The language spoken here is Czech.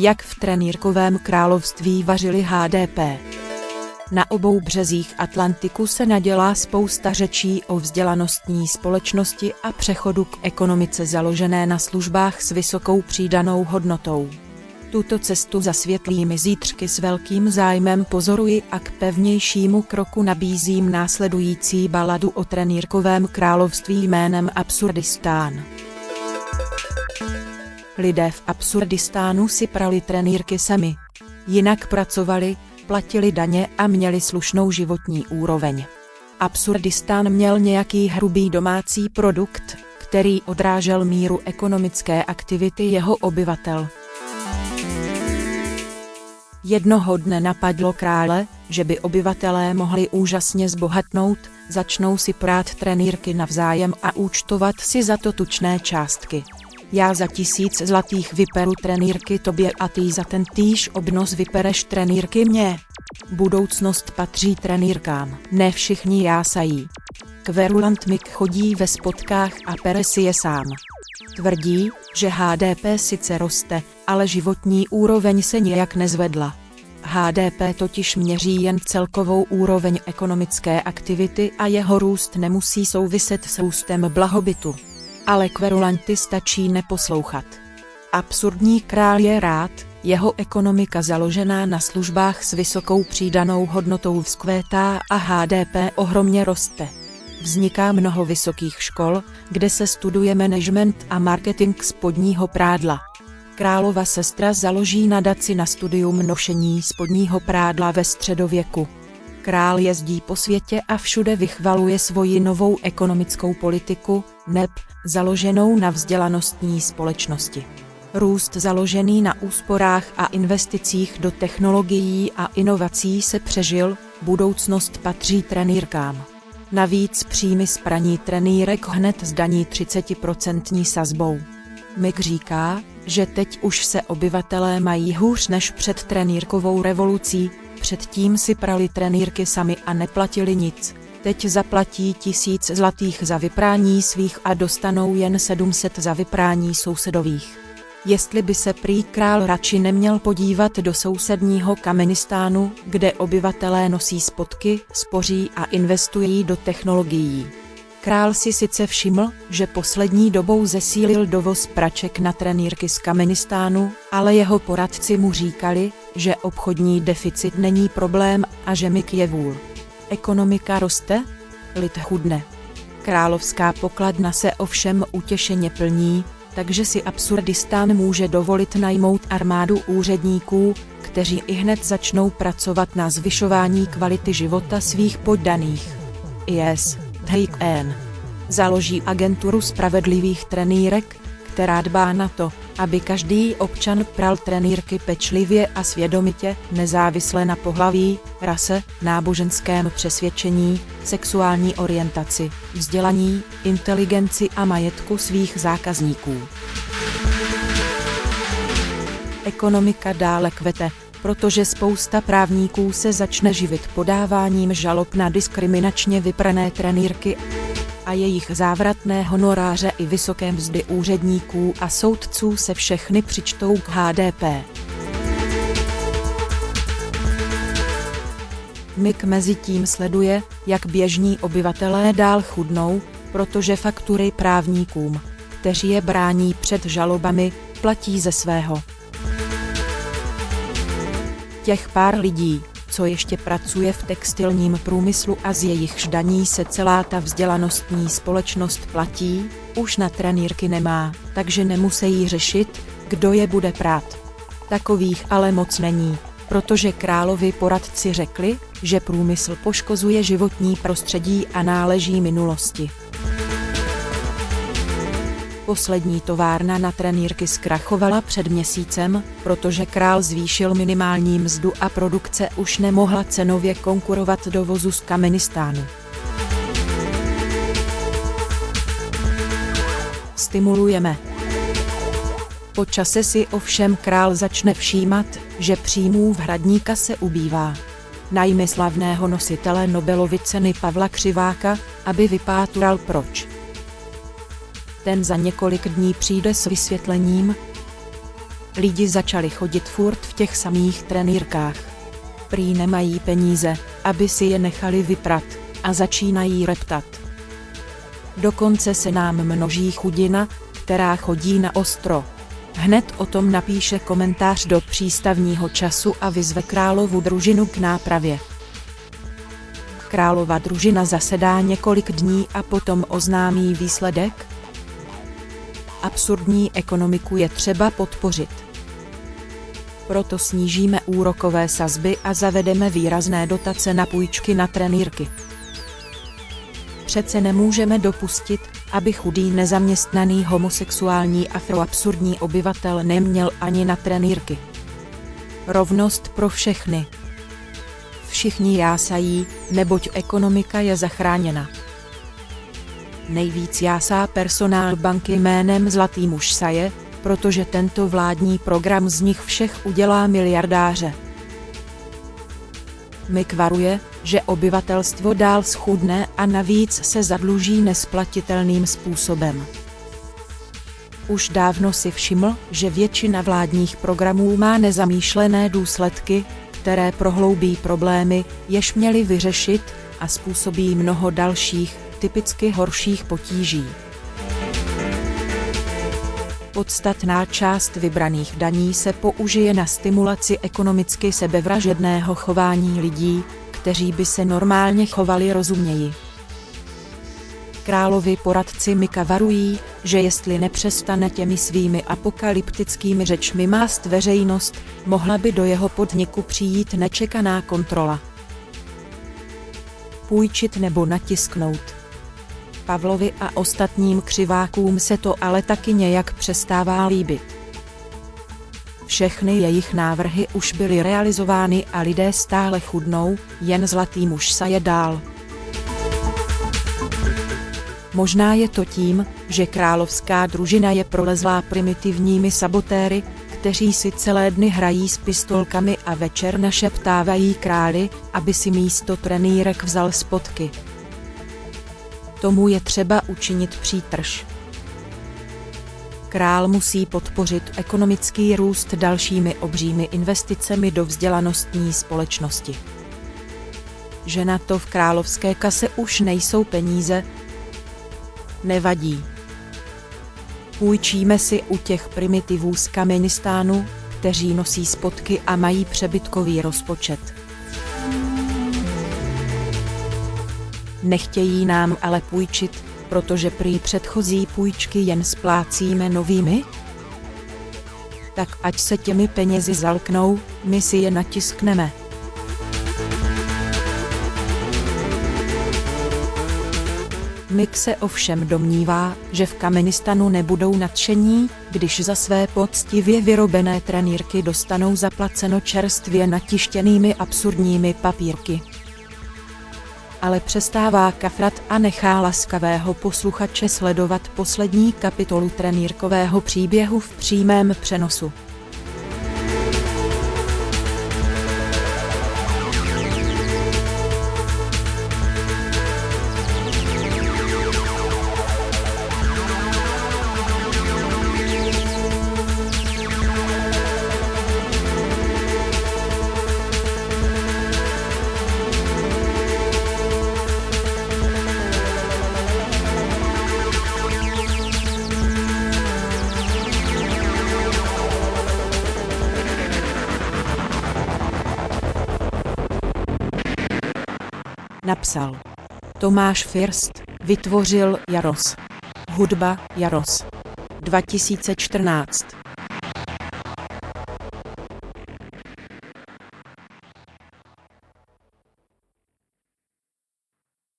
jak v trenýrkovém království vařili HDP. Na obou březích Atlantiku se nadělá spousta řečí o vzdělanostní společnosti a přechodu k ekonomice založené na službách s vysokou přídanou hodnotou. Tuto cestu za světlými zítřky s velkým zájmem pozoruji a k pevnějšímu kroku nabízím následující baladu o trenýrkovém království jménem Absurdistán. Lidé v Absurdistánu si prali trenýrky sami. Jinak pracovali, platili daně a měli slušnou životní úroveň. Absurdistán měl nějaký hrubý domácí produkt, který odrážel míru ekonomické aktivity jeho obyvatel. Jednoho dne napadlo krále, že by obyvatelé mohli úžasně zbohatnout, začnou si prát trenýrky navzájem a účtovat si za to tučné částky. Já za tisíc zlatých vyperu trenýrky tobě a ty za ten týž obnos vypereš trenýrky mě. Budoucnost patří trenýrkám, ne všichni jásají. Kverulant Mik chodí ve spotkách a pere si je sám. Tvrdí, že HDP sice roste, ale životní úroveň se nijak nezvedla. HDP totiž měří jen celkovou úroveň ekonomické aktivity a jeho růst nemusí souviset s růstem blahobytu. Ale kverulanty stačí neposlouchat. Absurdní král je rád, jeho ekonomika založená na službách s vysokou přídanou hodnotou vzkvétá a HDP ohromně roste. Vzniká mnoho vysokých škol, kde se studuje management a marketing spodního prádla. Králova sestra založí nadaci na studium nošení spodního prádla ve středověku. Král jezdí po světě a všude vychvaluje svoji novou ekonomickou politiku, NEP, založenou na vzdělanostní společnosti. Růst založený na úsporách a investicích do technologií a inovací se přežil, budoucnost patří trenýrkám. Navíc příjmy z praní trenýrek hned zdaní 30% sazbou. Mick říká, že teď už se obyvatelé mají hůř než před trenýrkovou revolucí, předtím si prali trenýrky sami a neplatili nic. Teď zaplatí tisíc zlatých za vyprání svých a dostanou jen 700 za vyprání sousedových. Jestli by se prý král radši neměl podívat do sousedního Kamenistánu, kde obyvatelé nosí spotky, spoří a investují do technologií. Král si sice všiml, že poslední dobou zesílil dovoz praček na trenýrky z Kamenistánu, ale jeho poradci mu říkali, že obchodní deficit není problém a že Mik je vůl. Ekonomika roste? Lid chudne. Královská pokladna se ovšem utěšeně plní, takže si Absurdistán může dovolit najmout armádu úředníků, kteří i hned začnou pracovat na zvyšování kvality života svých poddaných. Yes, take N. Založí agenturu spravedlivých trenýrek, která dbá na to, aby každý občan pral trenýrky pečlivě a svědomitě, nezávisle na pohlaví, rase, náboženském přesvědčení, sexuální orientaci, vzdělaní, inteligenci a majetku svých zákazníků. Ekonomika dále kvete, protože spousta právníků se začne živit podáváním žalob na diskriminačně vyprané trenýrky a jejich závratné honoráře i vysoké mzdy úředníků a soudců se všechny přičtou k HDP. Mik mezi tím sleduje, jak běžní obyvatelé dál chudnou, protože faktury právníkům, kteří je brání před žalobami, platí ze svého. Těch pár lidí, co ještě pracuje v textilním průmyslu a z jejich daní se celá ta vzdělanostní společnost platí, už na trenýrky nemá, takže nemusí řešit, kdo je bude prát. Takových ale moc není, protože královi poradci řekli, že průmysl poškozuje životní prostředí a náleží minulosti. Poslední továrna na trenýrky zkrachovala před měsícem, protože král zvýšil minimální mzdu a produkce už nemohla cenově konkurovat dovozu z Kamenistánu. Stimulujeme. Po čase si ovšem král začne všímat, že příjmů v hradníka se ubývá. Najme slavného nositele Nobelovy ceny Pavla Křiváka, aby vypátral proč. Ten za několik dní přijde s vysvětlením. lidi začali chodit furt v těch samých trenýrkách. Prý nemají peníze, aby si je nechali vyprat, a začínají reptat. Dokonce se nám množí chudina, která chodí na ostro. Hned o tom napíše komentář do přístavního času a vyzve královu družinu k nápravě. Králova družina zasedá několik dní a potom oznámí výsledek? Absurdní ekonomiku je třeba podpořit. Proto snížíme úrokové sazby a zavedeme výrazné dotace na půjčky na trenýrky. Přece nemůžeme dopustit, aby chudý nezaměstnaný homosexuální afroabsurdní obyvatel neměl ani na trenýrky. Rovnost pro všechny. Všichni jásají, neboť ekonomika je zachráněna. Nejvíc jásá personál banky jménem Zlatý muž Saje, protože tento vládní program z nich všech udělá miliardáře. Mik varuje, že obyvatelstvo dál schudne a navíc se zadluží nesplatitelným způsobem. Už dávno si všiml, že většina vládních programů má nezamýšlené důsledky, které prohloubí problémy, jež měly vyřešit, a způsobí mnoho dalších, typicky horších potíží. Podstatná část vybraných daní se použije na stimulaci ekonomicky sebevražedného chování lidí, kteří by se normálně chovali rozuměji. Královi poradci Mika varují, že jestli nepřestane těmi svými apokalyptickými řečmi mást veřejnost, mohla by do jeho podniku přijít nečekaná kontrola. Půjčit nebo natisknout. Pavlovi a ostatním křivákům se to ale taky nějak přestává líbit. Všechny jejich návrhy už byly realizovány a lidé stále chudnou, jen zlatý muž saje dál. Možná je to tím, že královská družina je prolezlá primitivními sabotéry, kteří si celé dny hrají s pistolkami a večer našeptávají králi, aby si místo trenýrek vzal spotky. Tomu je třeba učinit přítrž. Král musí podpořit ekonomický růst dalšími obřími investicemi do vzdělanostní společnosti. Že na to v královské kase už nejsou peníze, nevadí. Půjčíme si u těch primitivů z Kamenistánu, kteří nosí spotky a mají přebytkový rozpočet. Nechtějí nám ale půjčit, protože prý předchozí půjčky jen splácíme novými? Tak ať se těmi penězi zalknou, my si je natiskneme. Mik se ovšem domnívá, že v Kamenistanu nebudou nadšení, když za své poctivě vyrobené trenýrky dostanou zaplaceno čerstvě natištěnými absurdními papírky ale přestává kafrat a nechá laskavého posluchače sledovat poslední kapitolu trenýrkového příběhu v přímém přenosu. Napsal Tomáš First, vytvořil Jaros. Hudba Jaros. 2014